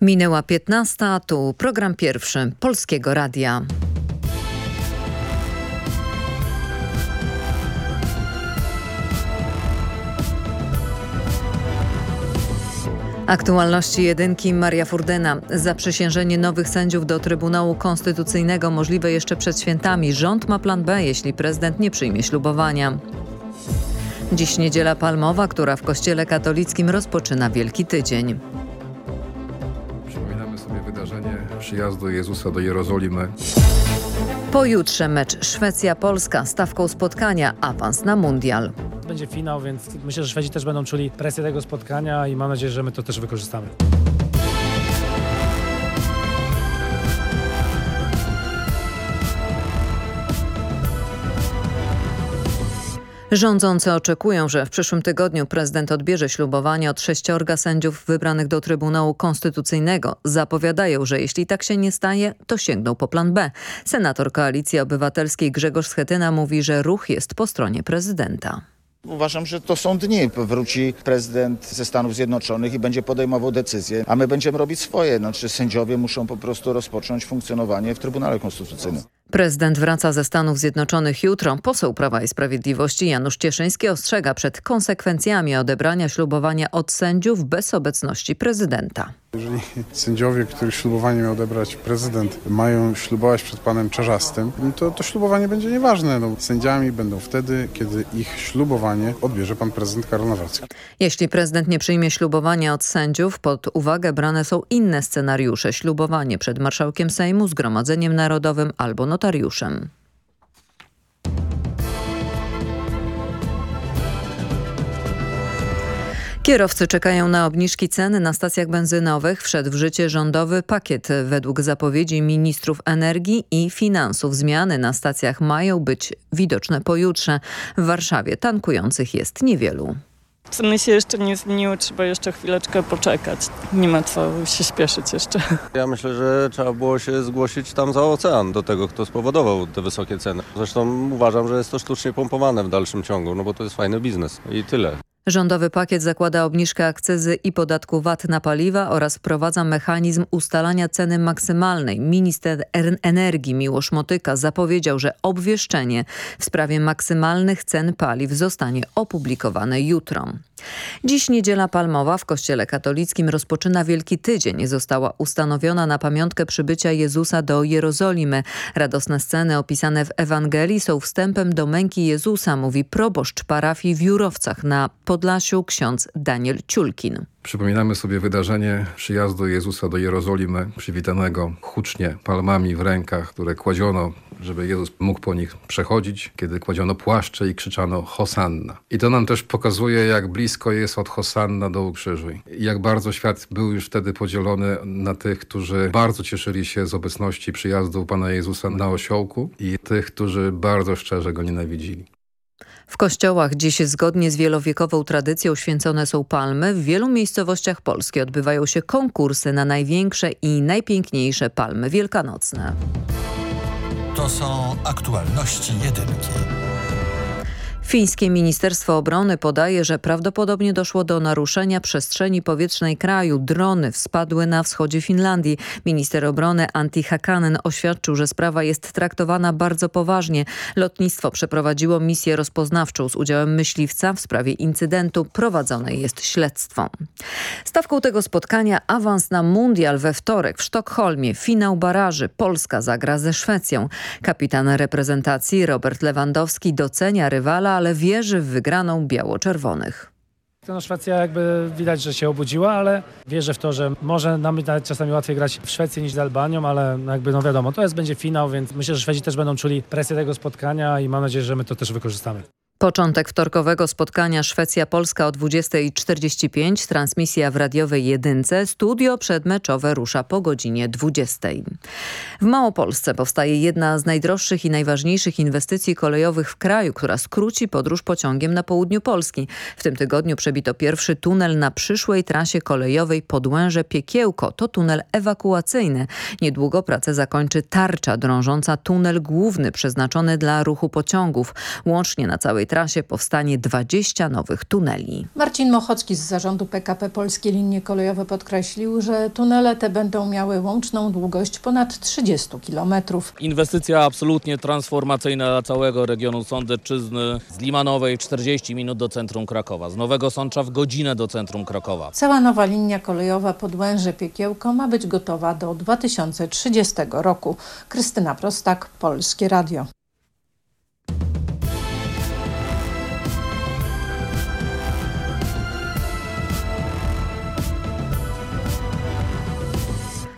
Minęła 15, tu program pierwszy Polskiego Radia. Aktualności jedynki Maria Furdena. Zaprzysiężenie nowych sędziów do Trybunału Konstytucyjnego możliwe jeszcze przed świętami. Rząd ma plan B, jeśli prezydent nie przyjmie ślubowania. Dziś niedziela palmowa, która w Kościele katolickim rozpoczyna Wielki Tydzień. Przyjazdu Jezusa do Jerozolimy. Pojutrze mecz Szwecja-Polska, stawką spotkania awans na mundial. Będzie finał, więc myślę, że Szwedzi też będą czuli presję tego spotkania i mam nadzieję, że my to też wykorzystamy. Rządzący oczekują, że w przyszłym tygodniu prezydent odbierze ślubowanie od sześciorga sędziów wybranych do Trybunału Konstytucyjnego. Zapowiadają, że jeśli tak się nie staje, to sięgną po plan B. Senator Koalicji Obywatelskiej Grzegorz Schetyna mówi, że ruch jest po stronie prezydenta. Uważam, że to są dni. Wróci prezydent ze Stanów Zjednoczonych i będzie podejmował decyzje, a my będziemy robić swoje. Znaczy sędziowie muszą po prostu rozpocząć funkcjonowanie w Trybunale Konstytucyjnym. Prezydent wraca ze Stanów Zjednoczonych jutro. Poseł Prawa i Sprawiedliwości Janusz Cieszyński ostrzega przed konsekwencjami odebrania ślubowania od sędziów bez obecności prezydenta. Jeżeli sędziowie, których ślubowanie miał odebrać prezydent, mają ślubować przed panem Czarzastym, to to ślubowanie będzie nieważne. No, sędziami będą wtedy, kiedy ich ślubowanie odbierze pan prezydent Karol Nawrocki. Jeśli prezydent nie przyjmie ślubowania od sędziów, pod uwagę brane są inne scenariusze. Ślubowanie przed marszałkiem Sejmu, Zgromadzeniem Narodowym albo notariuszem. Kierowcy czekają na obniżki cen na stacjach benzynowych. Wszedł w życie rządowy pakiet. Według zapowiedzi ministrów energii i finansów zmiany na stacjach mają być widoczne pojutrze. W Warszawie tankujących jest niewielu. Ceny się jeszcze nie zmieniły, trzeba jeszcze chwileczkę poczekać. Nie ma co się śpieszyć jeszcze. Ja myślę, że trzeba było się zgłosić tam za ocean do tego, kto spowodował te wysokie ceny. Zresztą uważam, że jest to sztucznie pompowane w dalszym ciągu, no bo to jest fajny biznes i tyle. Rządowy pakiet zakłada obniżkę akcyzy i podatku VAT na paliwa oraz wprowadza mechanizm ustalania ceny maksymalnej. Minister energii Miłosz Motyka zapowiedział, że obwieszczenie w sprawie maksymalnych cen paliw zostanie opublikowane jutro. Dziś niedziela palmowa w Kościele katolickim rozpoczyna Wielki Tydzień. Została ustanowiona na pamiątkę przybycia Jezusa do Jerozolimy. Radosne sceny opisane w Ewangelii są wstępem do męki Jezusa, mówi proboszcz parafii w Jurowcach na Podlasiu ksiądz Daniel Ciulkin. Przypominamy sobie wydarzenie przyjazdu Jezusa do Jerozolimy, przywitanego hucznie palmami w rękach, które kładziono, żeby Jezus mógł po nich przechodzić, kiedy kładziono płaszcze i krzyczano Hosanna. I to nam też pokazuje, jak blisko jest od Hosanna do ukrzyżuj. I jak bardzo świat był już wtedy podzielony na tych, którzy bardzo cieszyli się z obecności przyjazdu Pana Jezusa na osiołku i tych, którzy bardzo szczerze Go nienawidzili. W kościołach dziś zgodnie z wielowiekową tradycją święcone są palmy. W wielu miejscowościach Polski odbywają się konkursy na największe i najpiękniejsze palmy wielkanocne. To są aktualności jedynki. Fińskie Ministerstwo Obrony podaje, że prawdopodobnie doszło do naruszenia przestrzeni powietrznej kraju. Drony spadły na wschodzie Finlandii. Minister obrony Antti Hakanen oświadczył, że sprawa jest traktowana bardzo poważnie. Lotnictwo przeprowadziło misję rozpoznawczą z udziałem myśliwca. W sprawie incydentu prowadzone jest śledztwo. Stawką tego spotkania awans na mundial we wtorek w Sztokholmie. Finał baraży. Polska zagra ze Szwecją. Kapitan reprezentacji Robert Lewandowski docenia rywala, ale wierzy w wygraną biało-czerwonych. No, Szwecja jakby widać, że się obudziła, ale wierzę w to, że może nam być nawet czasami łatwiej grać w Szwecji niż z Albanią, ale jakby no wiadomo, to jest będzie finał, więc myślę, że Szwedzi też będą czuli presję tego spotkania i mam nadzieję, że my to też wykorzystamy. Początek wtorkowego spotkania Szwecja-Polska o 20.45, transmisja w radiowej jedynce, studio przedmeczowe rusza po godzinie 20. W Małopolsce powstaje jedna z najdroższych i najważniejszych inwestycji kolejowych w kraju, która skróci podróż pociągiem na południu Polski. W tym tygodniu przebito pierwszy tunel na przyszłej trasie kolejowej Podłęże-Piekiełko. To tunel ewakuacyjny. Niedługo pracę zakończy tarcza drążąca tunel główny przeznaczony dla ruchu pociągów. Łącznie na całej trasie powstanie 20 nowych tuneli. Marcin Mochocki z zarządu PKP Polskie Linie Kolejowe podkreślił, że tunele te będą miały łączną długość ponad 30 kilometrów. Inwestycja absolutnie transformacyjna dla całego regionu Sądecczyzny. Z Limanowej 40 minut do centrum Krakowa, z Nowego Sącza w godzinę do centrum Krakowa. Cała nowa linia kolejowa Podłęże-Piekiełko ma być gotowa do 2030 roku. Krystyna Prostak, Polskie Radio.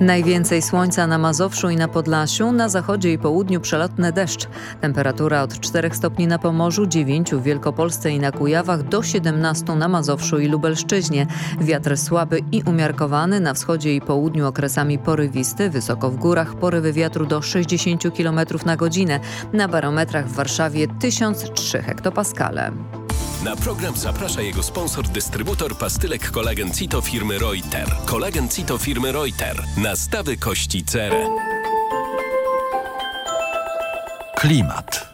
Najwięcej słońca na Mazowszu i na Podlasiu, na zachodzie i południu przelotny deszcz. Temperatura od 4 stopni na Pomorzu, 9 w Wielkopolsce i na Kujawach, do 17 na Mazowszu i Lubelszczyźnie. Wiatr słaby i umiarkowany, na wschodzie i południu okresami porywisty, wysoko w górach porywy wiatru do 60 km na godzinę. Na barometrach w Warszawie 1003 hektopaskale. Na program zaprasza jego sponsor, dystrybutor pastylek kolagen Cito firmy Reuter. Kolagen Cito firmy Reuter. Nastawy kości cerę. Klimat.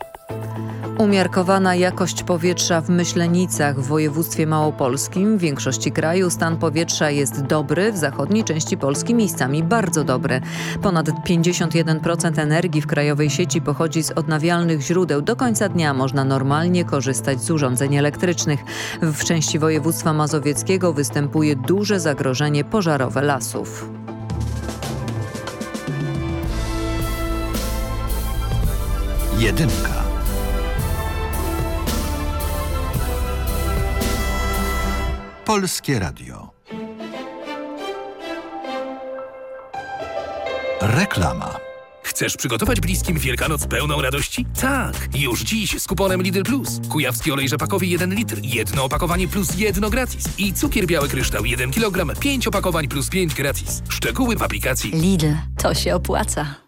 Umiarkowana jakość powietrza w Myślenicach w województwie małopolskim. W większości kraju stan powietrza jest dobry, w zachodniej części Polski miejscami bardzo dobry. Ponad 51% energii w krajowej sieci pochodzi z odnawialnych źródeł. Do końca dnia można normalnie korzystać z urządzeń elektrycznych. W części województwa mazowieckiego występuje duże zagrożenie pożarowe lasów. Jedynka. Polskie Radio. Reklama. Chcesz przygotować bliskim Wielkanoc pełną radości? Tak! Już dziś z kuponem Lidl Plus. Kujawski olej rzepakowy 1 litr, jedno opakowanie plus jedno gratis. I cukier biały kryształ 1 kg, 5 opakowań plus 5 gratis. Szczegóły w aplikacji. Lidl, to się opłaca.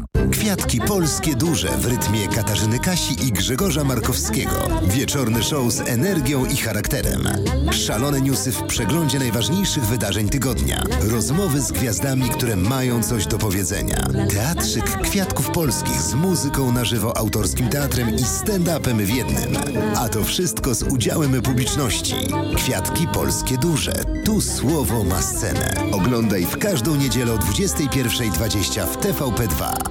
Kwiatki polskie duże w rytmie Katarzyny Kasi i Grzegorza Markowskiego. Wieczorny show z energią i charakterem. Szalone newsy w przeglądzie najważniejszych wydarzeń tygodnia. Rozmowy z gwiazdami, które mają coś do powiedzenia. Teatrzyk Kwiatków Polskich z muzyką na żywo, autorskim teatrem i stand-upem w jednym. A to wszystko z udziałem publiczności. Kwiatki Polskie duże. Tu słowo ma scenę. Oglądaj w każdą niedzielę o 21.20 w TVP2.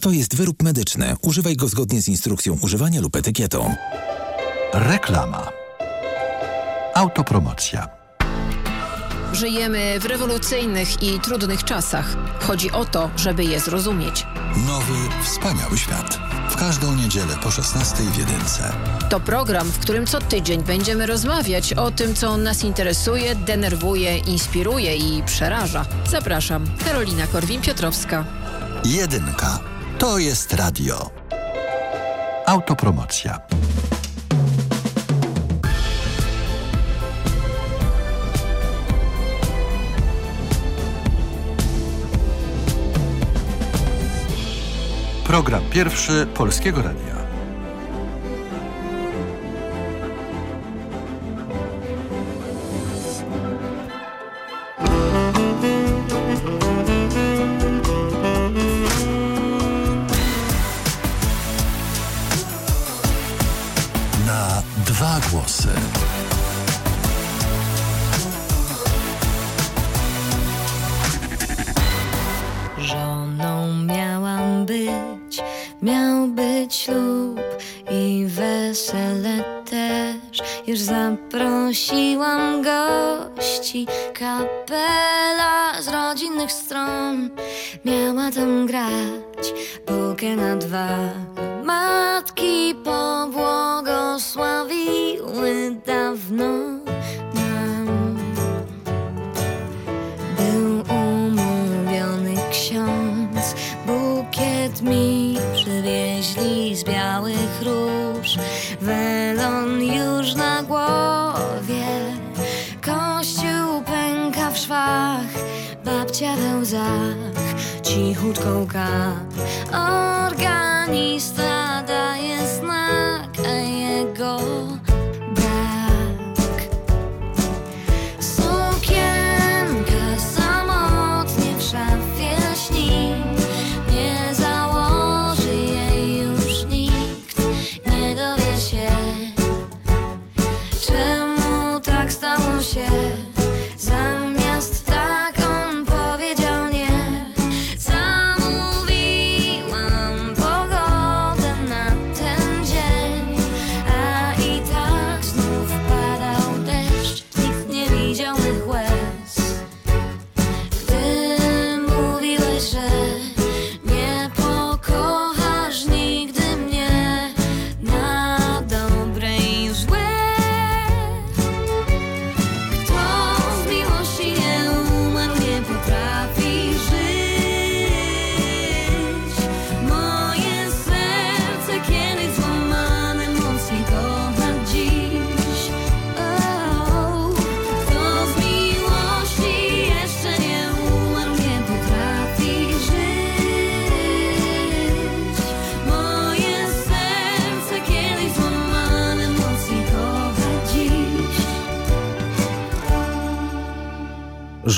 To jest wyrób medyczny. Używaj go zgodnie z instrukcją używania lub etykietą. Reklama. Autopromocja. Żyjemy w rewolucyjnych i trudnych czasach. Chodzi o to, żeby je zrozumieć. Nowy, wspaniały świat. W każdą niedzielę po 16 w Jedynce. To program, w którym co tydzień będziemy rozmawiać o tym, co nas interesuje, denerwuje, inspiruje i przeraża. Zapraszam, Karolina Korwin-Piotrowska. Jedynka. To jest radio. Autopromocja. Program pierwszy Polskiego Radia. Dwa Matki pobłogosławiły dawno nam. Był umówiony ksiądz Bukiet mi przywieźli z białych róż. Welon już na głowie Kościół pęka w szwach Babcia we łzach Cichutko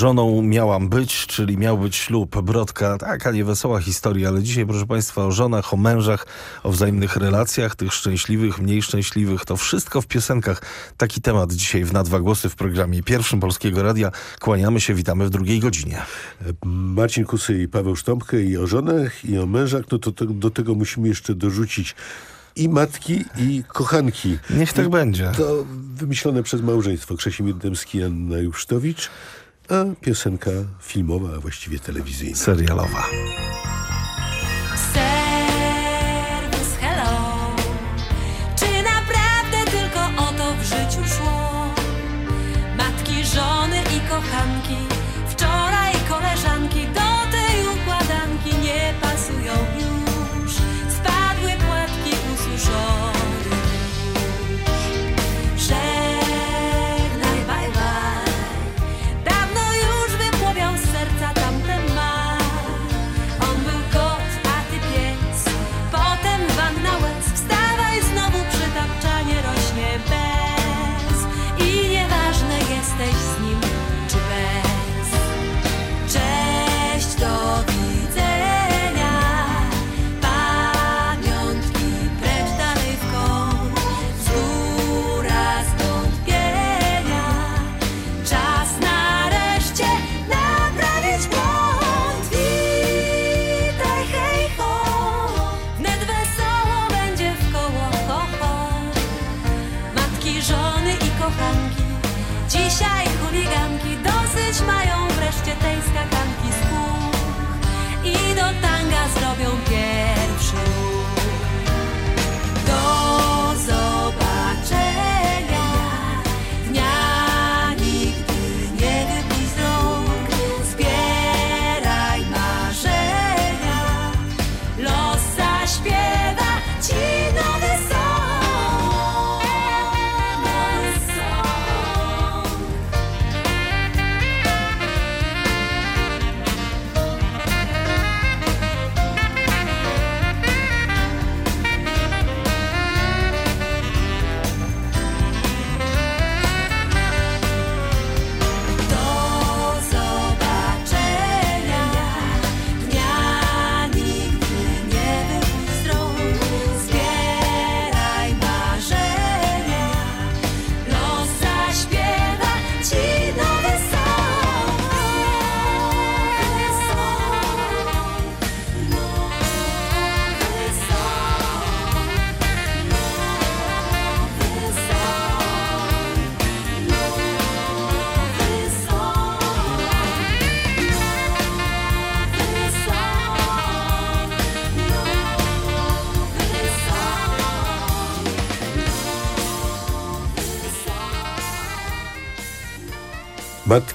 Żoną miałam być, czyli miał być ślub, brodka, taka niewesoła historia, ale dzisiaj, proszę Państwa, o żonach, o mężach, o wzajemnych relacjach, tych szczęśliwych, mniej szczęśliwych, to wszystko w piosenkach. Taki temat dzisiaj w Na Dwa Głosy w programie pierwszym Polskiego Radia. Kłaniamy się, witamy w drugiej godzinie. Marcin Kusy i Paweł Sztąpkę i o żonach, i o mężach, no to, to do tego musimy jeszcze dorzucić i matki, i kochanki. Niech tak I będzie. To wymyślone przez małżeństwo Krzesimir Dębski i Anna Jusztowicz, a piosenka filmowa, a właściwie telewizyjna. Serialowa.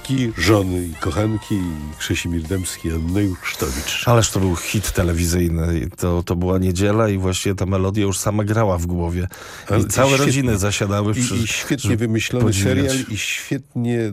Matki, żony i kochanki i Krzesimir Dębski, Anna Jusztowicz. Ależ to był hit telewizyjny. To, to była niedziela i właściwie ta melodia już sama grała w głowie. I Ale całe świetnie- rodziny zasiadały I, przy, I świetnie żeby wymyślony podziwiać. serial i świetnie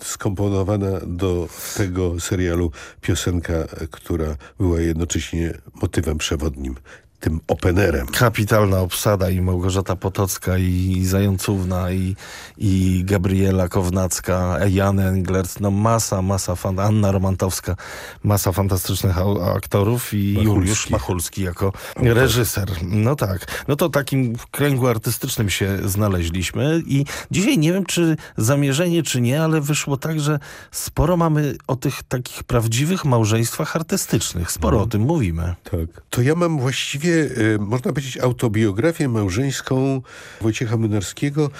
skomponowana do tego serialu piosenka, która była jednocześnie motywem przewodnim, tym openerem. Kapitalna obsada i Małgorzata Potocka i Zającówna i, i Gabriela Kownacka, Jan Englert, no masa, masa, fan, Anna Romantowska, masa fantastycznych aktorów i Machulski. Juliusz Machulski jako reżyser. No tak, no to takim kręgu artystycznym się znaleźliśmy i dzisiaj nie wiem, czy zamierzenie, czy nie, ale wyszło tak, że sporo mamy o tych takich prawdziwych małżeństwach artystycznych. Sporo o tym mówimy. Tak. To ja mam właściwie, e, można powiedzieć, autobiografię małżeńską Wojciecha Mynarskiego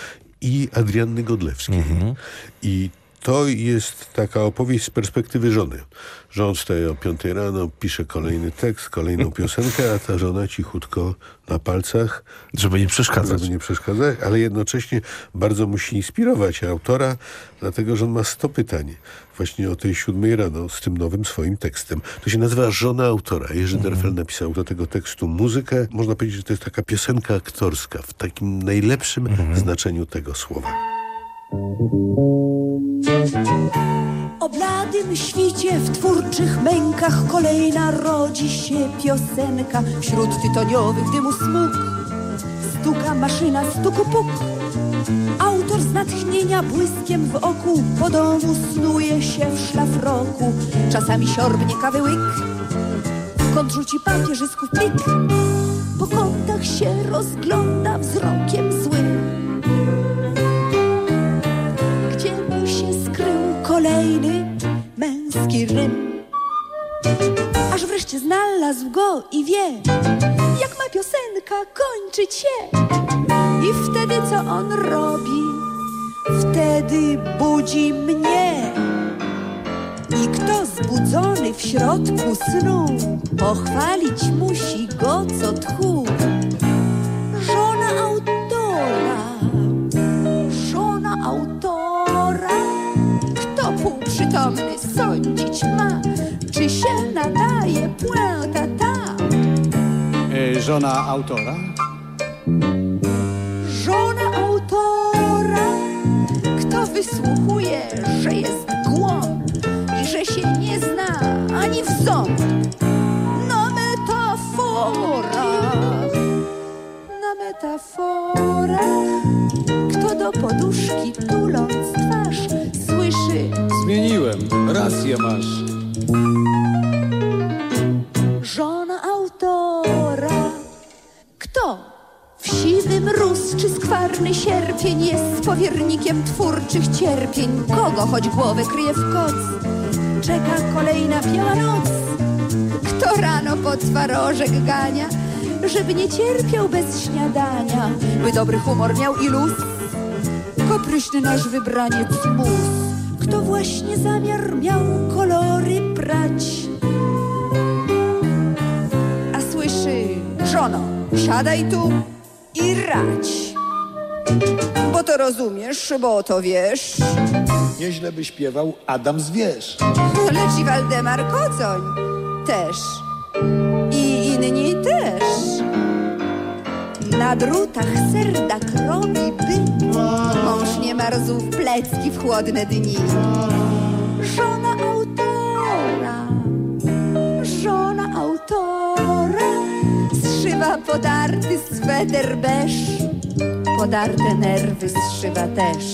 i Adrianny Godlewskiej. I to jest taka opowieść z perspektywy żony. Że on wstaje o 5 rano, pisze kolejny tekst, kolejną piosenkę, a ta żona cichutko na palcach. Żeby nie przeszkadzać. Żeby nie przeszkadzać, ale jednocześnie bardzo musi inspirować autora, dlatego że on ma 100 pytań właśnie o tej 7 rano z tym nowym swoim tekstem. To się nazywa Żona autora. Jerzy Derfel napisał do tego tekstu muzykę. Można powiedzieć, że to jest taka piosenka aktorska w takim najlepszym znaczeniu tego słowa. O bladym świcie w twórczych mękach kolejna rodzi się piosenka wśród tytoniowych dymu smug. Stuka maszyna, stuku puk. Autor z natchnienia błyskiem w oku po domu snuje się w szlafroku. Czasami siorbnie kawy łyk. Kąt rzuci papieżysków plik. Po kątach się rozgląda wzrokiem złym. Gdzie mu się skrył kolejny męski rym. Aż wreszcie znalazł go i wie, jak ma piosenka kończyć się. I wtedy co on robi? Wtedy budzi mnie. I kto zbudzony w środku snu pochwalić musi go co tchu. Żona autora, żona autora. Kto półprzytomny sądzić ma, czy się nadaje puenta ta? E, żona autora? Kto wysłuchuje, że jest głąb i że się nie zna ani w ząb. Na metaforach, na metaforach, kto do poduszki tuląc twarz słyszy Zmieniłem. Rację masz. żona autora. Kto siwy mróz czy skwarny sierpień jest powiernikiem twórczych cierpień? Kogo choć głowę kryje w koc? Czeka kolejna biała noc. Kto rano pod twarożek gania, żeby nie cierpiał bez śniadania, by dobry humor miał i luz? Kopryśny nasz wybraniec mus. Kto właśnie zamiar miał kolory prać? a słyszy Żono, siadaj tu i rać. Bo to rozumiesz, bo to wiesz. Nieźle by śpiewał Adam Zwierz. Lecz i Waldemar Kocoń też. I inni też. Na drutach serdak robi by. Mąż nie marzł w plecki w chłodne dni podarty sweter beż Podarte nerwy zszywa też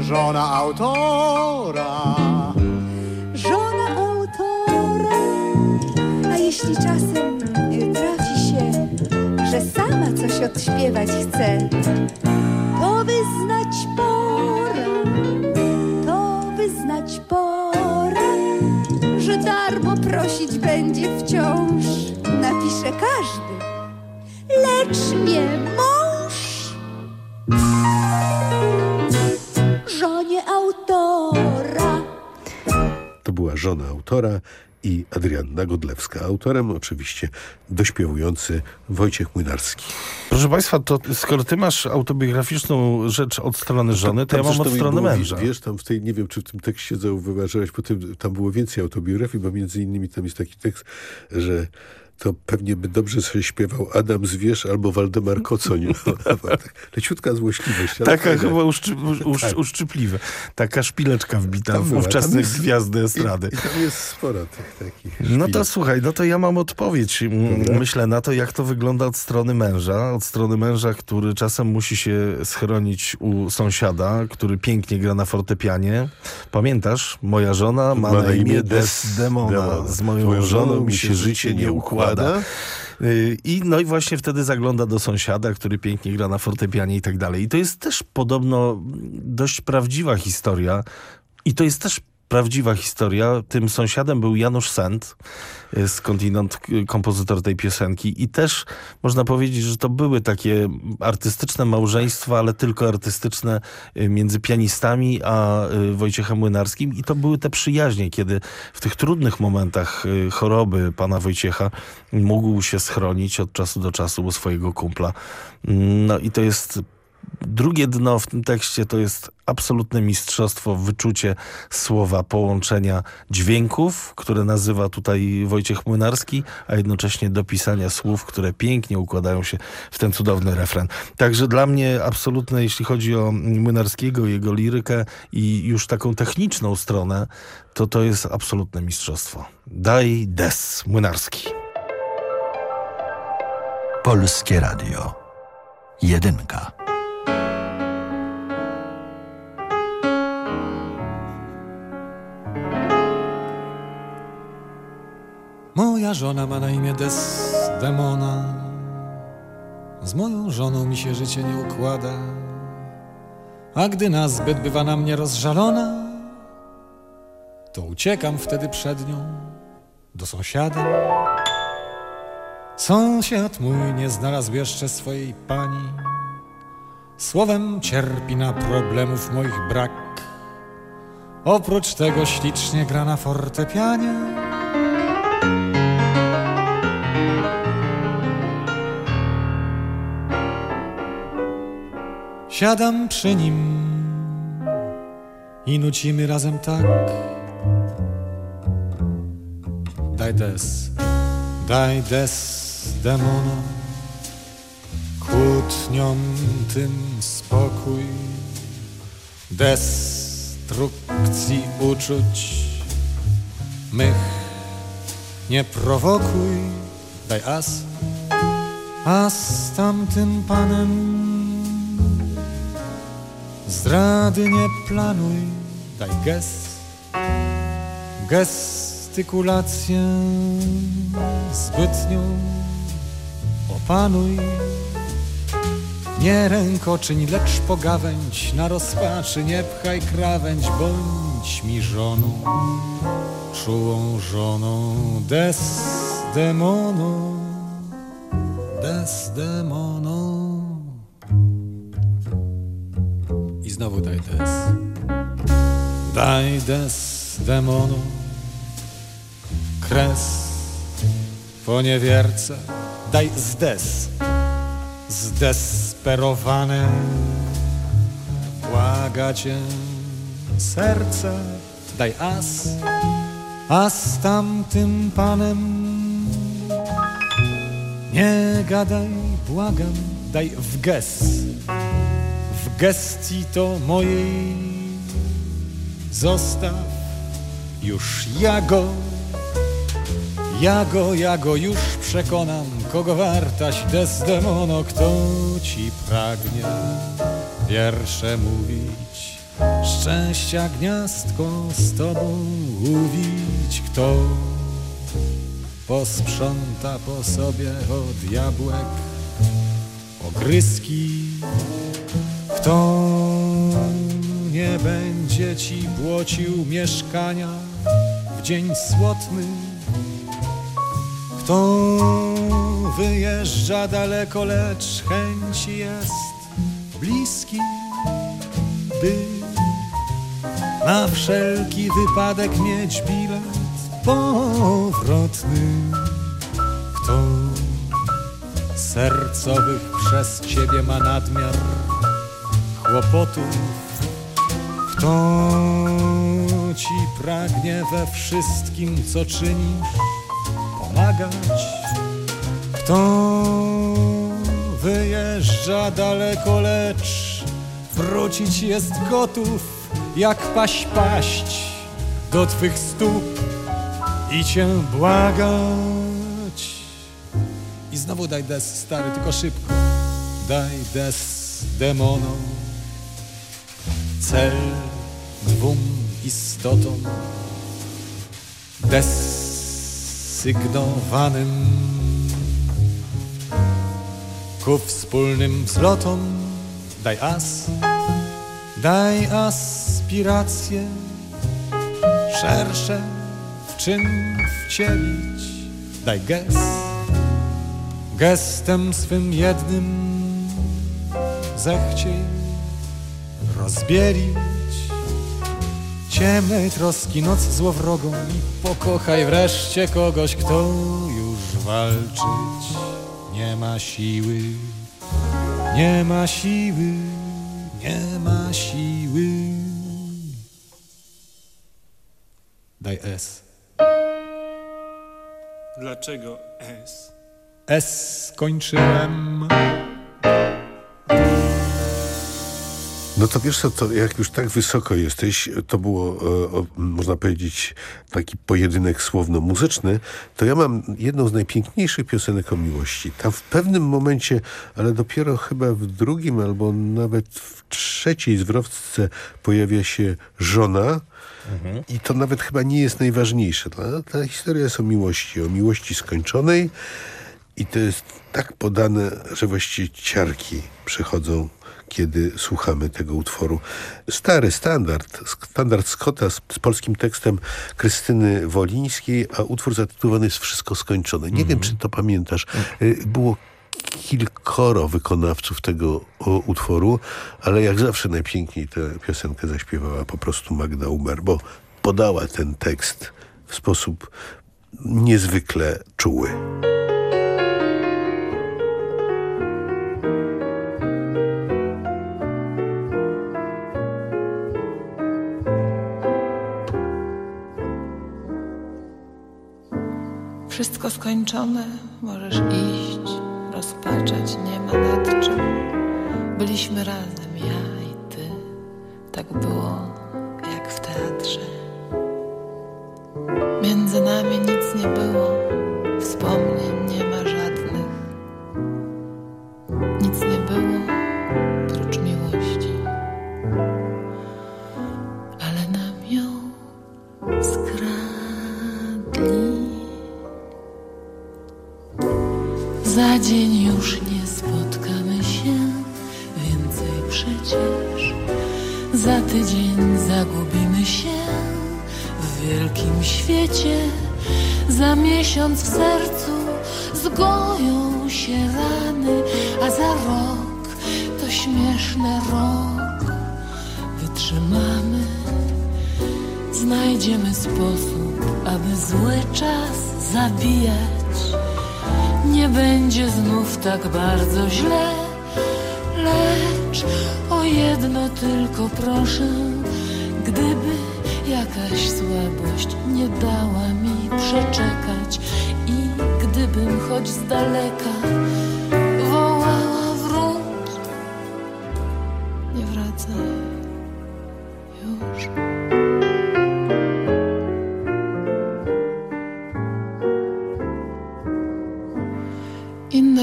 Żona autora. żona autora. A jeśli czasem y, trafi się, że sama coś odśpiewać chce, to wyznać pora, to wyznać pora, że darmo prosić będzie wciąż, napisze każdy, lecz mnie mąż. Żonie autora. To była żona autora i Adrianna Godlewska. Autorem oczywiście dośpiewujący Wojciech Młynarski. Proszę Państwa, to skoro ty masz autobiograficzną rzecz od strony żony, to ja mam od strony było, męża. Wiesz, tam w tej, nie wiem, czy w tym tekście zauważyłeś, bo tym, tam było więcej autobiografii, bo między innymi tam jest taki tekst, że to pewnie by dobrze sobie śpiewał Adam Zwierz albo Waldemar Kocoń. Leciutka złośliwość. Taka fajna. chyba uszczy, usz, Tak. uszczypliwe. Taka szpileczka wbita w ówczesnych jest- gwiazdy estrady. I, I tam jest sporo tych takich No to szpilek. słuchaj, no to ja mam odpowiedź. m, Dobra. Myślę na to, jak to wygląda od strony męża. Od strony męża, który czasem musi się schronić u sąsiada, który pięknie gra na fortepianie. Pamiętasz? Moja żona ma, na imię Desdemona. Z moją żoną mi się życie nie układa. Y, I no i właśnie wtedy zagląda do sąsiada, który pięknie gra na fortepianie i tak dalej. I to jest też podobno dość prawdziwa historia. I to jest też prawdziwa historia. Tym sąsiadem był Janusz Sent, y, skądinąd kompozytor tej piosenki. I też można powiedzieć, że to były takie artystyczne małżeństwa, ale tylko artystyczne y, między pianistami a y, Wojciechem Młynarskim. I to były te przyjaźnie, kiedy w tych trudnych momentach choroby pana Wojciecha mógł się schronić od czasu do czasu u swojego kumpla. Mm, No i to jest Drugie dno w tym tekście to jest absolutne mistrzostwo, wyczucie słowa, połączenia dźwięków, które nazywa tutaj Wojciech Młynarski, a jednocześnie dopisania słów, które pięknie układają się w ten cudowny refren. Także dla mnie absolutne, jeśli chodzi o Młynarskiego, jego lirykę i już taką techniczną stronę, to to jest absolutne mistrzostwo. Daj des, Młynarski. Polskie Radio. Jedynka. Moja żona ma na imię Desdemona. Z moją żoną mi się życie nie układa. A gdy nazbyt bywa na mnie rozżalona, to uciekam wtedy przed nią do sąsiada. Sąsiad mój nie znalazł jeszcze swojej pani. Słowem cierpi na problemów moich brak. Oprócz tego ślicznie gra na fortepianie. Siadam przy nim i nucimy razem tak. Daj des, daj des demona, kłótniom tym spokój, destrukcji uczuć mych nie prowokuj, daj as, a z tamtym panem Zdrady nie planuj, daj gest, gestykulację zbytnią opanuj. Nie rękoczyń, lecz pogawędź, na rozpaczy nie pchaj krawędź, bądź mi żoną, czułą żoną Desdemoną, Desdemoną. Znowu daj des. Daj des demonu. Kres po niewierce. Daj zdes. Zdesperowane. Błaga cię serce. Daj as. A z tamtym panem nie gadaj, błagam, daj w gest gestii to mojej. Zostaw już ja go, ja go, ja go już przekonam, kogo wartaś Desdemono, kto ci pragnie. Wiersze mówić, szczęścia gniazdko z tobą uwić, kto posprząta po sobie od jabłek ogryski kto nie będzie ci błocił mieszkania w dzień słotny? Kto wyjeżdża daleko, lecz chęci jest bliski, by na wszelki wypadek mieć bilet powrotny. Kto sercowych przez ciebie ma nadmiar kłopotów, kto ci pragnie we wszystkim, co czynisz, pomagać, kto wyjeżdża daleko, lecz wrócić jest gotów, jak paść paść do twych stóp i cię błagać. I znowu daj des, stary, tylko szybko. Daj des demonom, cel dwóm istotom, desygnowanym ku wspólnym wzlotom. Daj as, daj aspiracje szersze w czyn wcielić. Daj gest, gestem swym jednym zechciej rozbielić ciemnej troski noc złowrogą i pokochaj wreszcie kogoś, kto już walczyć nie ma siły, nie ma siły, nie ma siły. Daj S. Dlaczego S? S skończyłem. No to wiesz co, to jak już tak wysoko jesteś, to było, e, o, można powiedzieć, taki pojedynek słowno-muzyczny, to ja mam jedną z najpiękniejszych piosenek o miłości. Tam w pewnym momencie, ale dopiero chyba w drugim albo nawet w trzeciej zwrotce pojawia się żona, i to nawet chyba nie jest najważniejsze. Ta, ta historia jest o miłości, o miłości skończonej i to jest tak podane, że właściwie ciarki przechodzą kiedy słuchamy tego utworu. Stary standard, standard Scotta z, z polskim tekstem Krystyny Wolińskiej, a utwór zatytułowany jest Wszystko skończone. Nie wiem, czy to pamiętasz. Y, Było kilkoro wykonawców tego utworu, ale jak zawsze najpiękniej tę piosenkę zaśpiewała po prostu Magda Umer, bo podała ten tekst w sposób niezwykle czuły. Wszystko skończone, możesz iść, rozpaczać nie ma nad czym. Byliśmy razem, ja i ty, tak było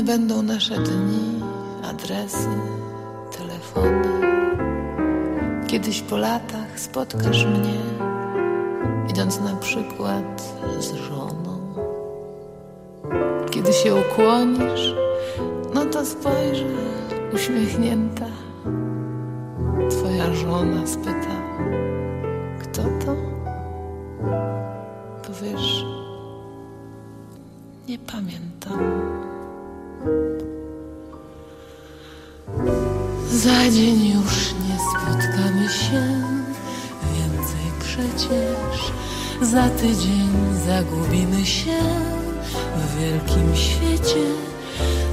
będą nasze dni, adresy, telefony. Kiedyś po latach spotkasz mnie, idąc na przykład z żoną. Kiedy się ukłonisz, no to spojrzę uśmiechnięta. Twoja żona spyta, kto to? Powiesz, nie pamiętam. Za dzień już nie spotkamy się więcej przecież za tydzień zagubimy się w wielkim świecie.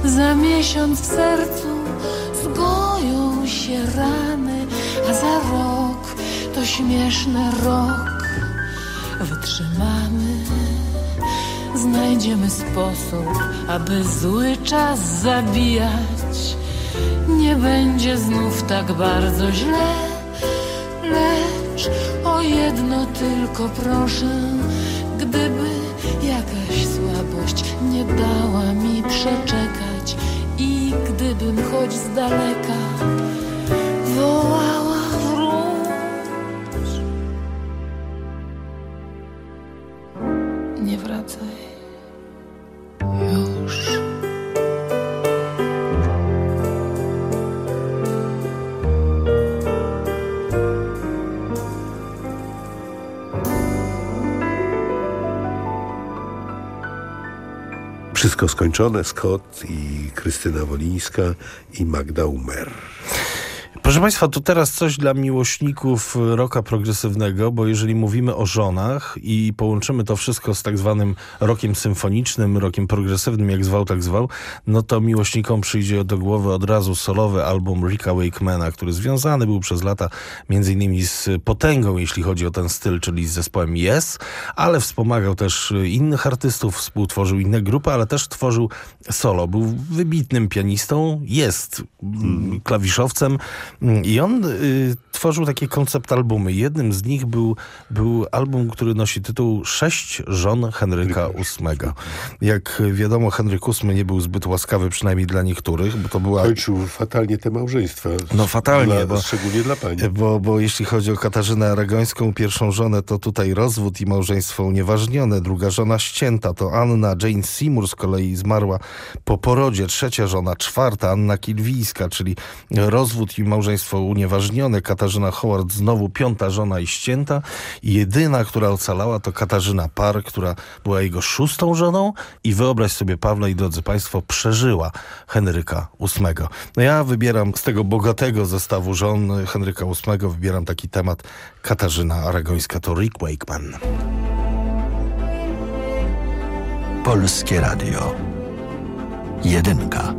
Za miesiąc w sercu zgoją się rany, a za rok to śmieszny rok wytrzymamy. Znajdziemy sposób, aby zły czas zabijać. Nie będzie znów tak bardzo źle, lecz o jedno tylko proszę, gdyby jakaś słabość nie dała mi przeczekać i gdybym choć z daleka Wszystko skończone, Scott i Krystyna Wolińska i Magda Umer. Proszę Państwa, to teraz coś dla miłośników roka progresywnego, bo jeżeli mówimy o żonach i połączymy to wszystko z tak zwanym rokiem symfonicznym, rokiem progresywnym, jak zwał, tak zwał, no to miłośnikom przyjdzie do głowy od razu solowy album Ricka Wakemana, który związany był przez lata między innymi z potęgą, jeśli chodzi o ten styl, czyli z zespołem Yes, ale wspomagał też innych artystów, współtworzył inne grupy, ale też tworzył solo. Był wybitnym pianistą, jest klawiszowcem, i on y, tworzył takie koncept albumy. Jednym z nich był, był album, który nosi tytuł Sześć żon Henryka VIII. Jak wiadomo, Henryk VIII nie był zbyt łaskawy, przynajmniej dla niektórych, bo to była... Kończył fatalnie te małżeństwa. No fatalnie, dla, bo, szczególnie dla pani. Bo, bo jeśli chodzi o Katarzynę Aragońską, pierwszą żonę, to tutaj rozwód i małżeństwo unieważnione. Druga żona ścięta to Anna Jane Seymour z kolei zmarła po porodzie. Trzecia żona, czwarta Anna Kilwijska, czyli rozwód i małżeństwo unieważnione. Katarzyna Howard znowu piąta żona i ścięta. Jedyna, która ocalała to Katarzyna Par, która była jego szóstą żoną i wyobraź sobie Pawle i drodzy Państwo, przeżyła Henryka VIII. No ja wybieram z tego bogatego zestawu żon Henryka VIII, wybieram taki temat Katarzyna Aragońska, to Rick Wakeman. Polskie Radio. Jedynka.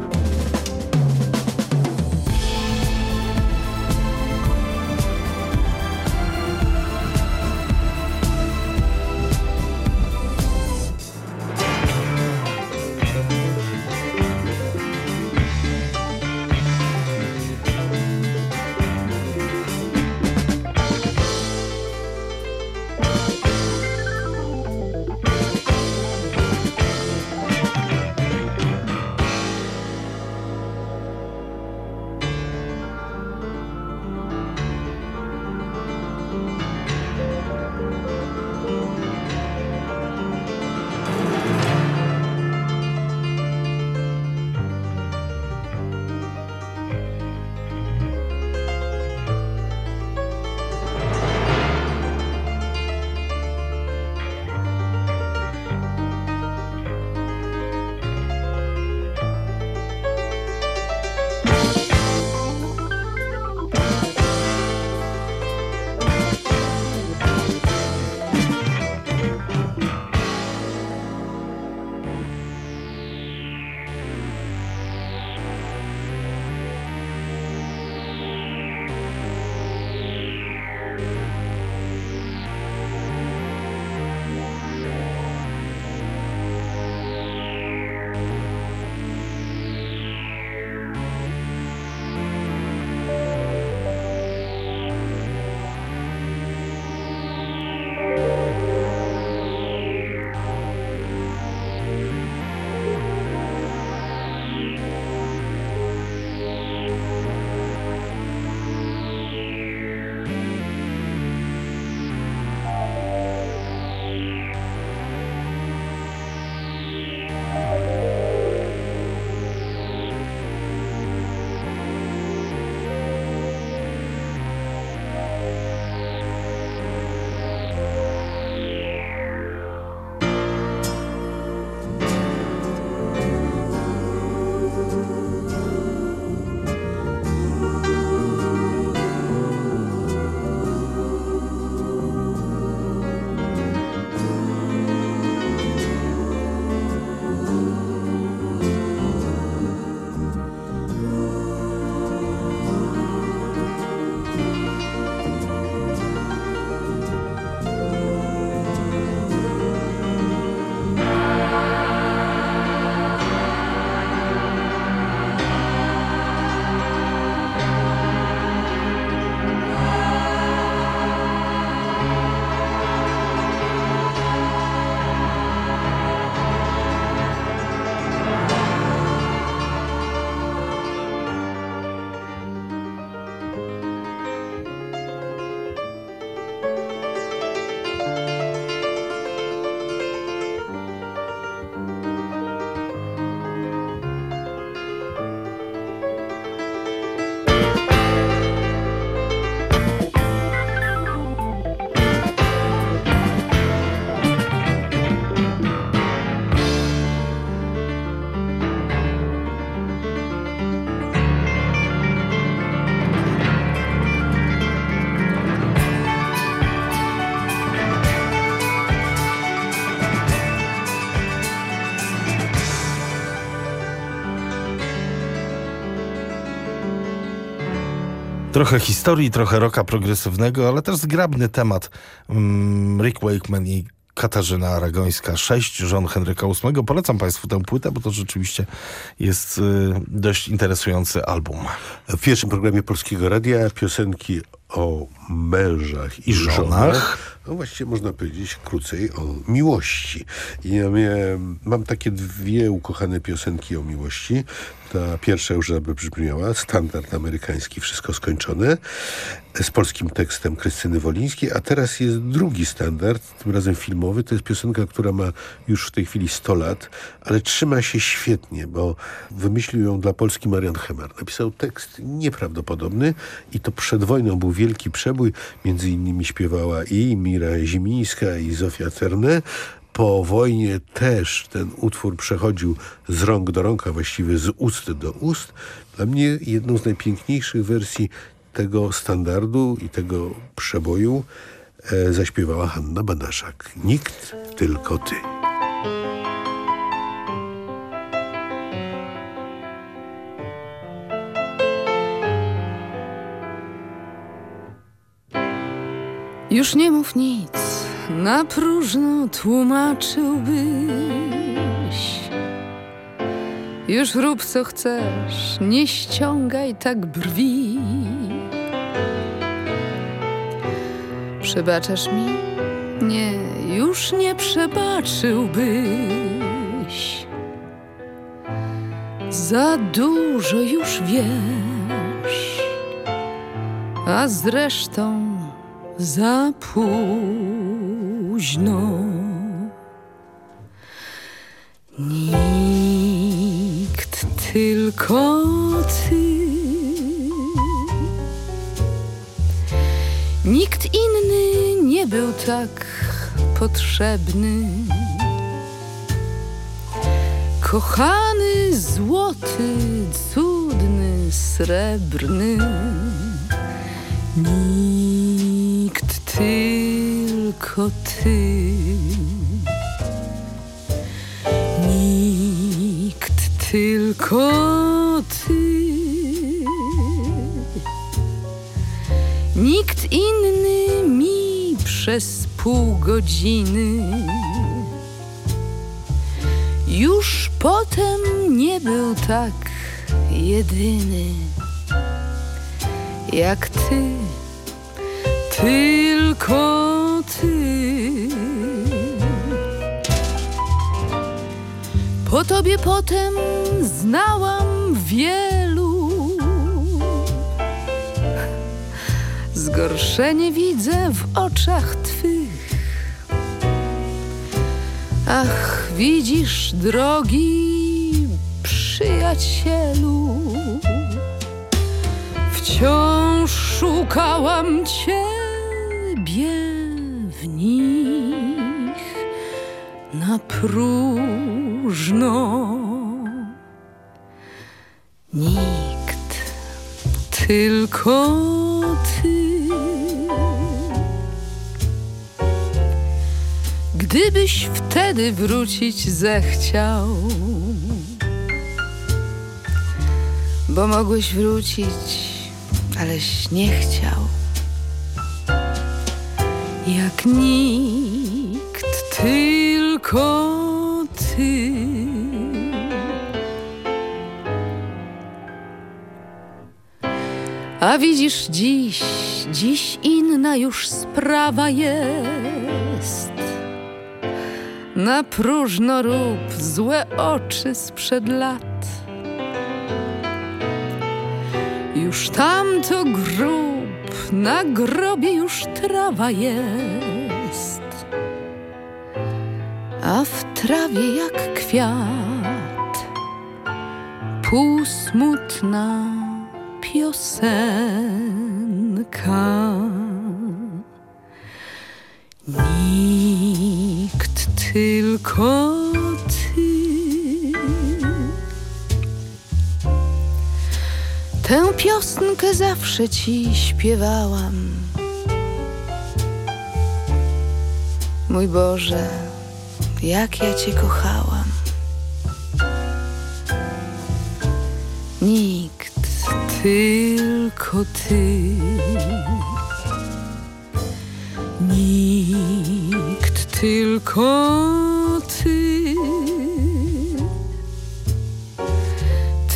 Trochę historii, trochę roka progresywnego, ale też zgrabny temat. Mm, Rick Wakeman i Katarzyna Aragońska, sześć żon Henryka VIII. Polecam Państwu tę płytę, bo to rzeczywiście jest y, dość interesujący album. W pierwszym programie Polskiego Radia piosenki o mężach i, I żonach. żonach. No właściwie można powiedzieć krócej o miłości. Ja miałem, mam takie dwie ukochane piosenki o miłości. Ta pierwsza już zabrzmiała, standard amerykański, wszystko skończone, z polskim tekstem Krystyny Wolińskiej, a teraz jest drugi standard, tym razem filmowy. To jest piosenka, która ma już w tej chwili 100 lat, ale trzyma się świetnie, bo wymyślił ją dla Polski Marian Hemar. Napisał tekst nieprawdopodobny i to przed wojną był wielki przebój. Między innymi śpiewała i Mira Zimińska i Zofia Terne, po wojnie też ten utwór przechodził z rąk do rąk, a właściwie z ust do ust. Dla mnie jedną z najpiękniejszych wersji tego standardu i tego przeboju e, zaśpiewała Hanna Banaszak. Nikt, tylko ty. Już nie mów nic, na próżno tłumaczyłbyś. Już rób co chcesz, nie ściągaj tak brwi. Przebaczasz mi? Nie, już nie przebaczyłbyś. Za dużo już wiesz, a zresztą za późno. Nikt, tylko ty. Nikt inny nie był tak potrzebny. Kochany, złoty, cudny, srebrny. Nikt, tylko ty. Nikt, tylko ty. Nikt inny mi przez pół godziny już potem nie był tak jedyny jak ty, tylko ty. Po tobie potem znałam wielu. Zgorszenie widzę w oczach twych. Ach, widzisz, drogi przyjacielu, wciąż szukałam ciebie w nich na próżno. Nikt, tylko Gdybyś wtedy wrócić zechciał, bo mogłeś wrócić, aleś nie chciał. Jak nikt, tylko ty. A widzisz dziś, dziś inna już sprawa jest. Na próżno rób złe oczy sprzed lat. Już tamto grób, na grobie już trawa jest. A w trawie jak kwiat, półsmutna piosenka. Nikt, tylko ty. Tę piosenkę zawsze ci śpiewałam. Mój Boże, jak ja cię kochałam. Nikt, tylko ty. Tylko ty.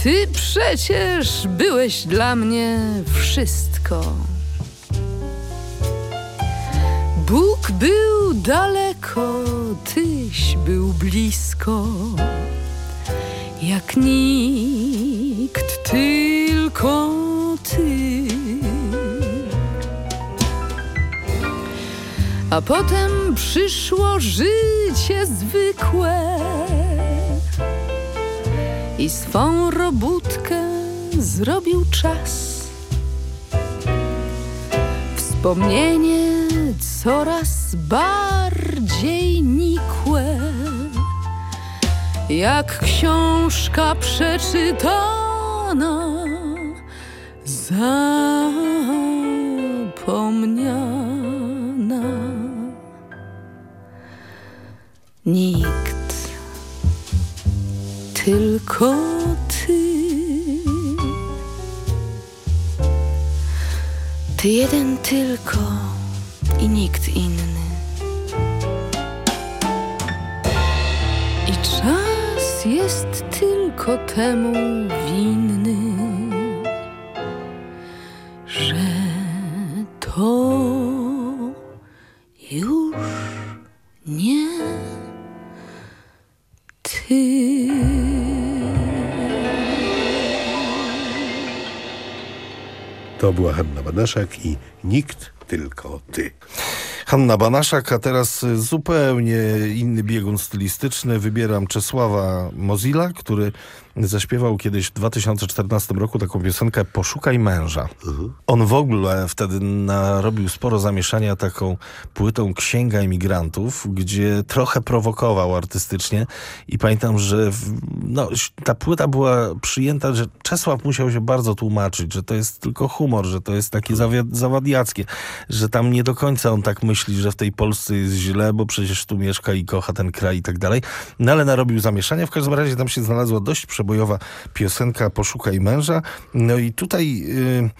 Ty przecież byłeś dla mnie wszystko. Bóg był daleko, tyś był blisko. Jak nikt, A potem przyszło życie zwykłe i swą robótkę zrobił czas. Wspomnienie coraz bardziej nikłe, jak książka przeczytana, tylko i nikt inny. I czas jest tylko temu To była Hanna Banaszak i nikt, tylko ty. Hanna Banaszak, a teraz zupełnie inny biegun stylistyczny. Wybieram Czesława Mozilla, który zaśpiewał kiedyś w 2014 roku taką piosenkę Poszukaj męża. On w ogóle wtedy narobił sporo zamieszania taką płytą Księga Emigrantów, gdzie trochę prowokował artystycznie i pamiętam, że w, no, ta płyta była przyjęta, że Czesław musiał się bardzo tłumaczyć, że to jest tylko humor, że to jest takie zawiad- zawadiackie, że tam nie do końca on tak myśli, że w tej Polsce jest źle, bo przecież tu mieszka i kocha ten kraj i tak dalej. No ale narobił zamieszania. W każdym razie tam się znalazła dość przebojowa piosenka Poszukaj męża. No i tutaj y,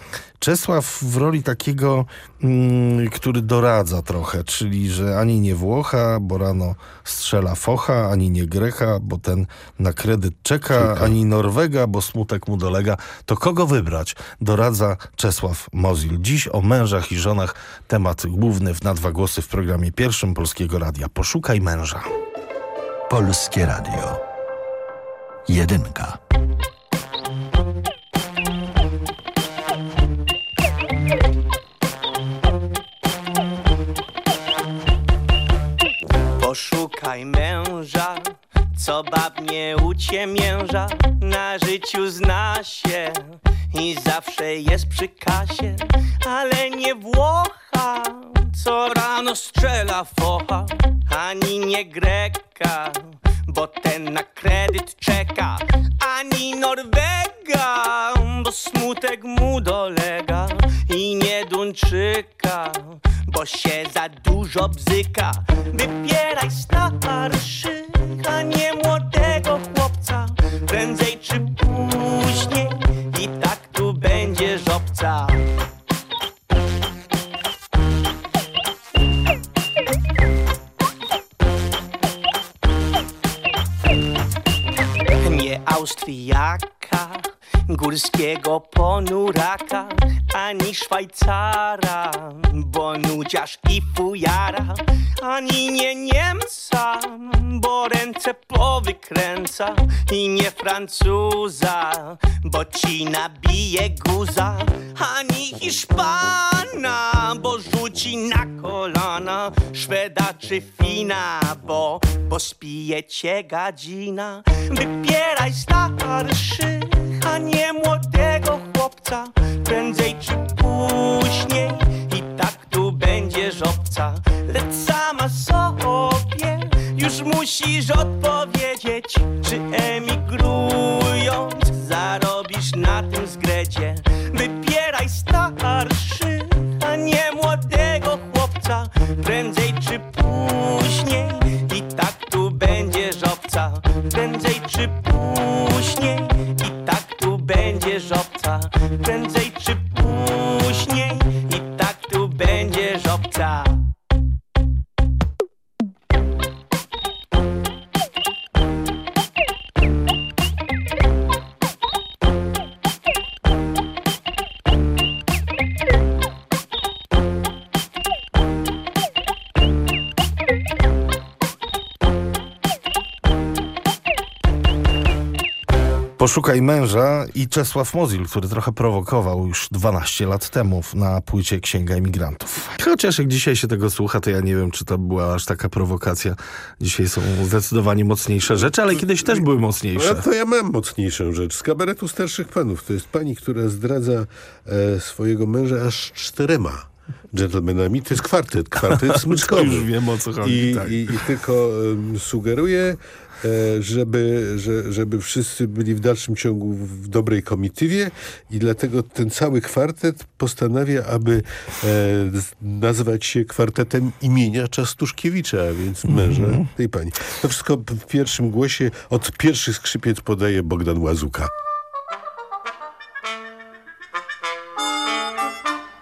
Czesław w roli takiego, mm, który doradza trochę, czyli że ani nie Włocha, bo rano strzela focha, ani nie Greka, bo ten na kredyt czeka, ani Norwega, bo smutek mu dolega. To kogo wybrać? Doradza Czesław Mozil. Dziś o mężach i żonach temat główny w na dwa głosy w programie pierwszym Polskiego Radia. Poszukaj męża. Polskie Radio. Jedynka. Poszukaj męża, co bab nie uciemięża, na życiu zna się i zawsze jest przy kasie, ale nie Włocha, co rano strzela focha, ani nie Greka, bo ten na kredyt czeka, ani Norwega, bo smutek mu dolega i nie Duńczyka, bo się za dużo bzyka. Wybieraj starszy, a nie młodego chłopca, prędzej czy później i tak tu będzie most the yak górskiego ponuraka, ani Szwajcara, bo nudziarz i fujara, ani nie Niemca, bo ręce powykręca, i nie Francuza, bo ci nabije guza, ani Hiszpana, bo rzuci na kolana, Szweda czy Fina, bo, bo spije cię gadzina. Wybieraj starszy, a nie młodego chłopca, prędzej czy później i tak tu będzie żobca. Lecz sama sobie już musisz odpowiedzieć, czy emigrując zarobisz na tym zgredzie. Wybieraj starszy, a nie młodego chłopca, prędzej czy później i tak tu będzie żobca. Prędzej czy później i tak tu będzie żobca. Prędzej czy Poszukaj męża i Czesław Mozil, który trochę prowokował już 12 lat temu na płycie Księga Emigrantów. Chociaż jak dzisiaj się tego słucha, to ja nie wiem, czy to była aż taka prowokacja. Dzisiaj są zdecydowanie mocniejsze rzeczy, ale kiedyś też były mocniejsze. No to ja mam mocniejszą rzecz. Z kabaretu starszych panów. To jest pani, która zdradza e, swojego męża aż czterema dżentelmenami. To jest kwartet, kwartet smyczkowy. już wiem, o co chodzi, I, tak. i, i tylko um, sugeruje, żeby, że, żeby wszyscy byli w dalszym ciągu w dobrej komitywie i dlatego ten cały kwartet postanawia, aby e, nazwać się kwartetem imienia Czastuszkiewicza, a więc męża Mhm. tej pani. To wszystko w pierwszym głosie od pierwszych skrzypiec podaje Bogdan Łazuka.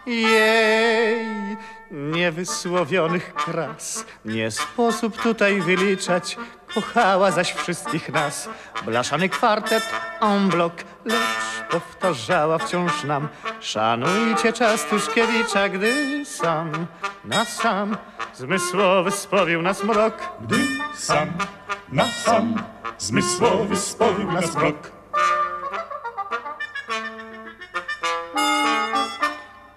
Jej, niewysłowionych kras nie sposób tutaj wyliczać. Kochała zaś wszystkich nas. Blaszany kwartet en bloc, lecz powtarzała wciąż nam. Szanujcie Czastuszkiewicza, gdy sam na sam zmysłowy spowił nas mrok. Gdy sam na sam zmysłowy spowił nas mrok.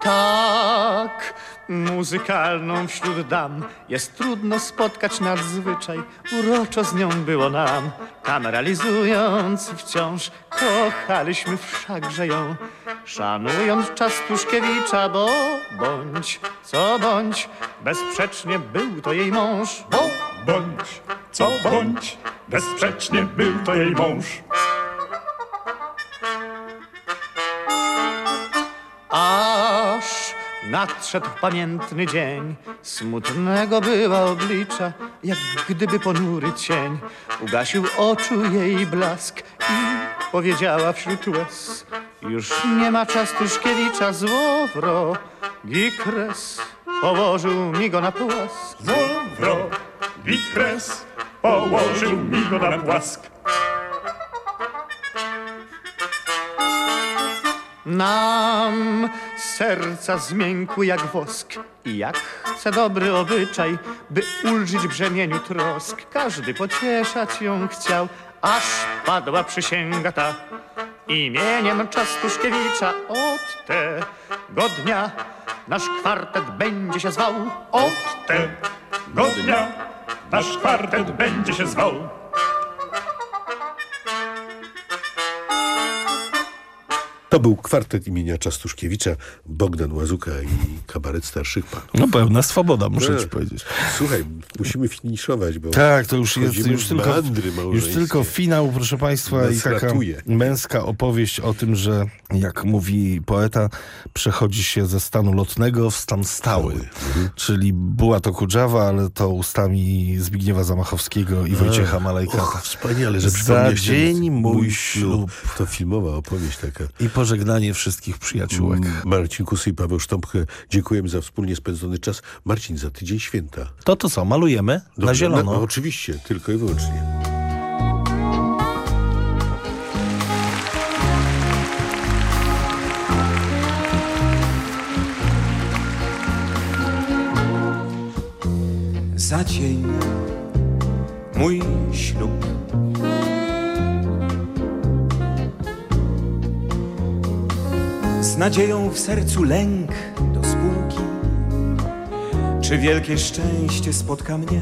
Tak, muzykalną wśród dam jest trudno spotkać nadzwyczaj. Uroczo z nią było nam, tam realizując wciąż, kochaliśmy wszakże ją. Szanując Czastuszkiewicza, bo bądź co bądź, bezsprzecznie był to jej mąż. Bo bądź, co bądź, bezsprzecznie był to jej mąż. Nadszedł pamiętny dzień, smutnego była oblicza, jak gdyby ponury cień ugasił oczu jej blask i powiedziała wśród łez: Już nie ma Czastuszkiewicza, złowrogi kres położył mi go na płask. Złowrogi kres położył mi go na płask. Nam serca zmiękły jak wosk i jak chce dobry obyczaj, by ulżyć brzemieniu trosk. Każdy pocieszać ją chciał, aż padła przysięga ta. Imieniem Czastuszkiewicza od tego dnia nasz kwartet będzie się zwał. Od tego dnia nasz kwartet będzie się zwał. To był kwartet imienia Czastuszkiewicza, Bogdan Łazuka i kabaret starszych panów. No pełna swoboda, muszę No, ci powiedzieć. Słuchaj, musimy finiszować, bo Tak, to już jest już tylko, już tylko finał, proszę Państwa, Nas i taka ratuje. męska opowieść o tym, że jak mówi poeta, przechodzi się ze stanu lotnego w stan stały. Czyli była to Kudżawa, ale to ustami Zbigniewa Zamachowskiego i Wojciecha Malejkata. Och, wspaniale, że Za dzień mój ślub. To filmowa opowieść taka. I pożegnanie wszystkich przyjaciółek. Mm, Marcin Kusy i Paweł Sztąpkę, dziękujemy za wspólnie spędzony czas. Marcin, za tydzień święta. To to co, malujemy? na Dobrze, zielono. No, oczywiście, tylko i wyłącznie. Za dzień mój ślub. Z nadzieją w sercu lęk do spółki. Czy wielkie szczęście spotka mnie?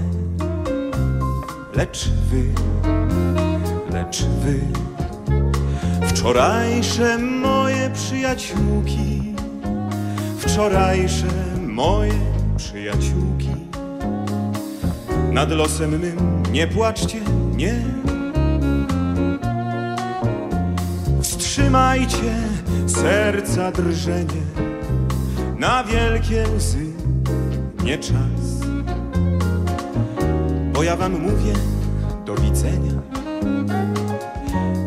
Lecz wy, lecz wy, wczorajsze moje przyjaciółki, wczorajsze moje przyjaciółki. Nad losem mym nie płaczcie, nie. Wstrzymajcie serca drżenie, na wielkie łzy nie czas. Bo ja wam mówię do widzenia,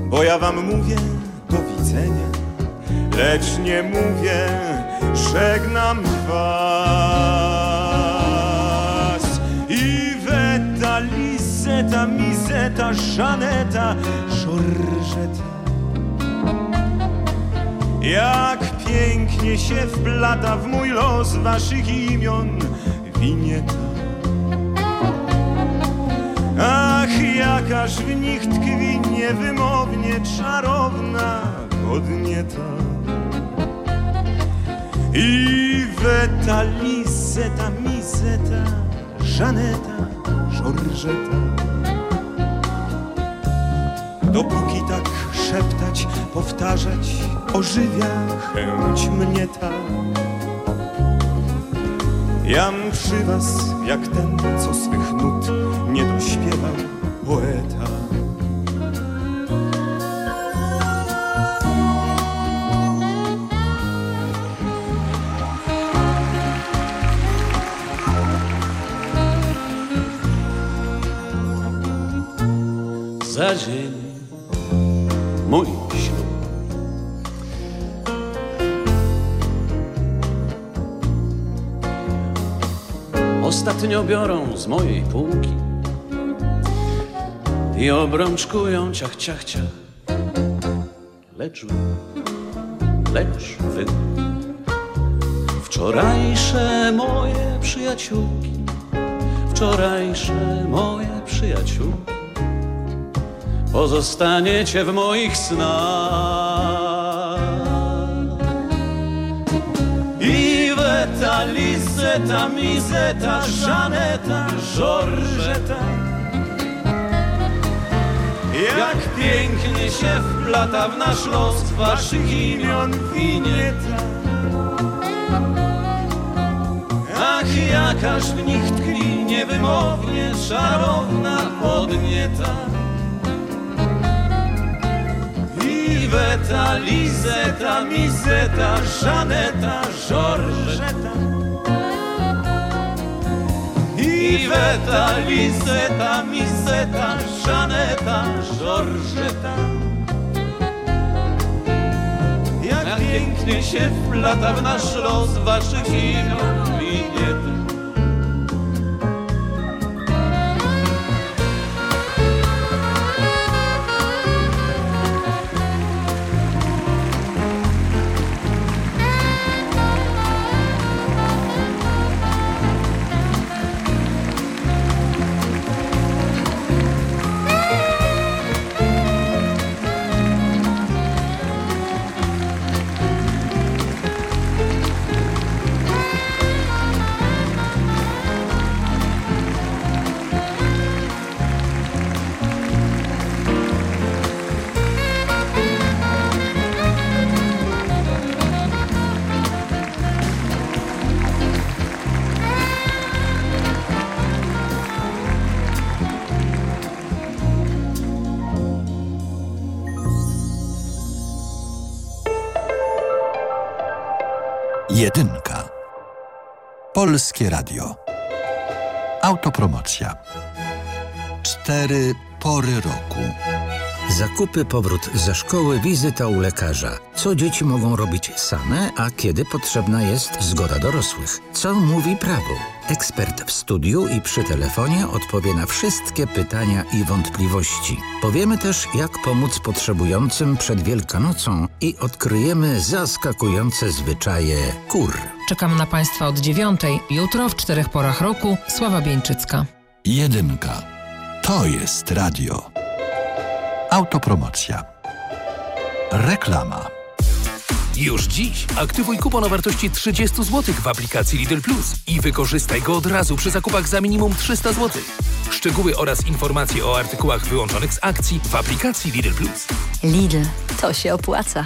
bo ja wam mówię do widzenia, lecz nie mówię żegnam was. Iweta, Liseta, Mizeta, Żaneta, Żorżeta. Jak pięknie się wplata w mój los waszych imion winieta. Ach, jakaż w nich tkwi niewymownie czarowna podnieta. I weta, liseta, miseta, Żaneta, Żorżeta. Dopóki tak szeptać, powtarzać, ożywia chęć mnie ta. Jam przy was jak ten, co swych Ostatnio biorą z mojej półki i obrączkują ciach, ciach, ciach. Lecz wy, lecz wy, wczorajsze moje przyjaciółki, wczorajsze moje przyjaciółki pozostaniecie w moich snach. Liseta, Mizeta, Żaneta, Żorżeta. Jak pięknie się wplata w nasz los waszych imion winieta. Ach, jakaż w nich tkwi niewymownie czarowna podnieta. Iweta, Lizeta, Mizeta, Żaneta, Żorżeta. Iweta, Lizeta, Mizeta, Żaneta, Żorżeta. Jak pięknie się wplata w nasz los waszych imion Polskie Radio. Autopromocja. Cztery pory roku. Zakupy, powrót ze szkoły, wizyta u lekarza. Co dzieci mogą robić same, a kiedy potrzebna jest zgoda dorosłych? Co mówi prawo? Ekspert w studiu i przy telefonie odpowie na wszystkie pytania i wątpliwości. Powiemy też, jak pomóc potrzebującym przed Wielkanocą i odkryjemy zaskakujące zwyczaje kur. Czekam na Państwa od dziewiątej. Jutro w czterech porach roku Sława Bieńczycka. Jedynka. To jest radio. Autopromocja. Reklama. Już dziś aktywuj kupon o wartości 30 zł w aplikacji Lidl Plus i wykorzystaj go od razu przy zakupach za minimum 300 zł. Szczegóły oraz informacje o artykułach wyłączonych z akcji w aplikacji Lidl Plus. Lidl, to się opłaca.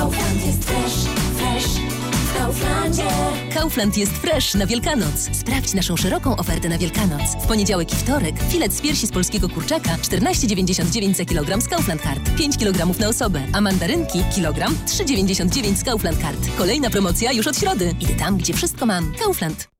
Kaufland jest fresh, fresh. W Kauflandzie. Kaufland jest fresh na Wielkanoc. Sprawdź naszą szeroką ofertę na Wielkanoc. W poniedziałek i wtorek filet z piersi z polskiego kurczaka 14,99 za kilogram z Kaufland Card. 5 kg na osobę. A mandarynki kilogram 3,99 z Kaufland Card. Kolejna promocja już od środy. Idę tam, gdzie wszystko mam. Kaufland.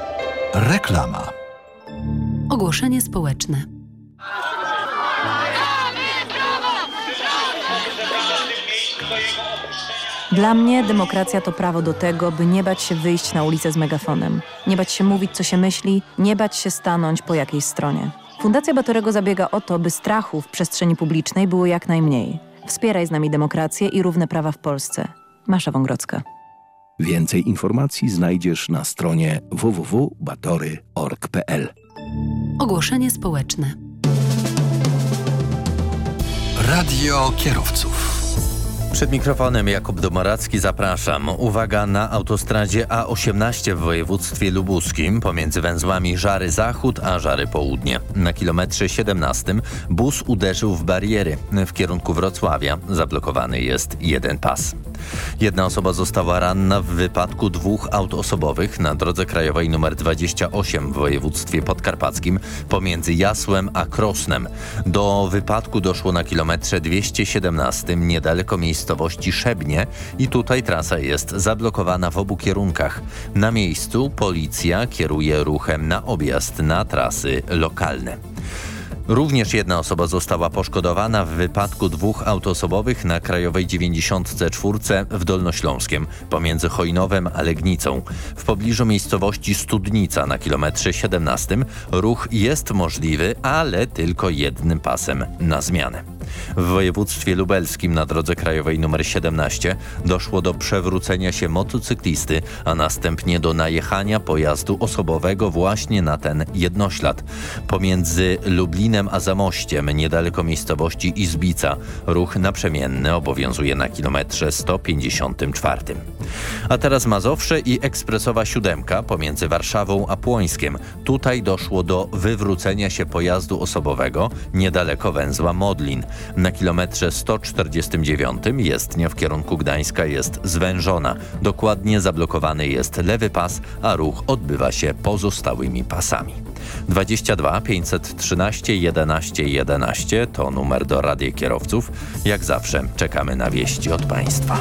Reklama. Ogłoszenie społeczne. Dla mnie demokracja to prawo do tego, by nie bać się wyjść na ulicę z megafonem, nie bać się mówić, co się myśli, nie bać się stanąć po jakiejś stronie. Fundacja Batorego zabiega o to, by strachu w przestrzeni publicznej było jak najmniej. Wspieraj z nami demokrację i równe prawa w Polsce. Masza Wągrodzka. Więcej informacji znajdziesz na stronie www.batory.org.pl. Ogłoszenie społeczne. Radio kierowców. Przed mikrofonem Jakub Domoracki zapraszam. Uwaga na autostradzie A18 w województwie lubuskim pomiędzy węzłami Żary Zachód a Żary Południe. Na kilometrze 17 bus uderzył w bariery. W kierunku Wrocławia zablokowany jest jeden pas. Jedna osoba została ranna w wypadku dwóch aut osobowych na drodze krajowej nr 28 w województwie podkarpackim pomiędzy Jasłem a Krosnem. Do wypadku doszło na kilometrze 217 niedaleko miejscowości Szebnie i tutaj trasa jest zablokowana w obu kierunkach. Na miejscu policja kieruje ruchem na objazd na trasy lokalne. Również jedna osoba została poszkodowana w wypadku dwóch autosobowych na Krajowej 94 w Dolnośląskiem pomiędzy Chojnowem a Legnicą. W pobliżu miejscowości Studnica na kilometrze 17 ruch jest możliwy, ale tylko jednym pasem na zmianę. W województwie lubelskim na drodze krajowej nr 17 doszło do przewrócenia się motocyklisty, a następnie do najechania pojazdu osobowego właśnie na ten jednoślad. Pomiędzy Lublinem a Zamościem, niedaleko miejscowości Izbica, ruch naprzemienny obowiązuje na kilometrze 154. A teraz Mazowsze i ekspresowa siódemka pomiędzy Warszawą a Płońskiem. Tutaj doszło do wywrócenia się pojazdu osobowego niedaleko węzła Modlin. Na kilometrze 149 jezdnia w kierunku Gdańska jest zwężona. Dokładnie zablokowany jest lewy pas, a ruch odbywa się pozostałymi pasami. 22 513 11 11 to numer do Rady Kierowców. Jak zawsze czekamy na wieści od Państwa.